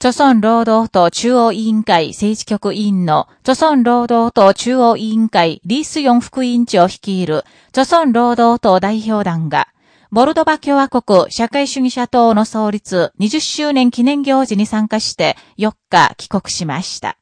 朝村労働党中央委員会政治局委員の、朝村労働党中央委員会リースヨン副委員長率いる、朝村労働党代表団が、ボルドバ共和国社会主義者党の創立20周年記念行事に参加して4日帰国しました。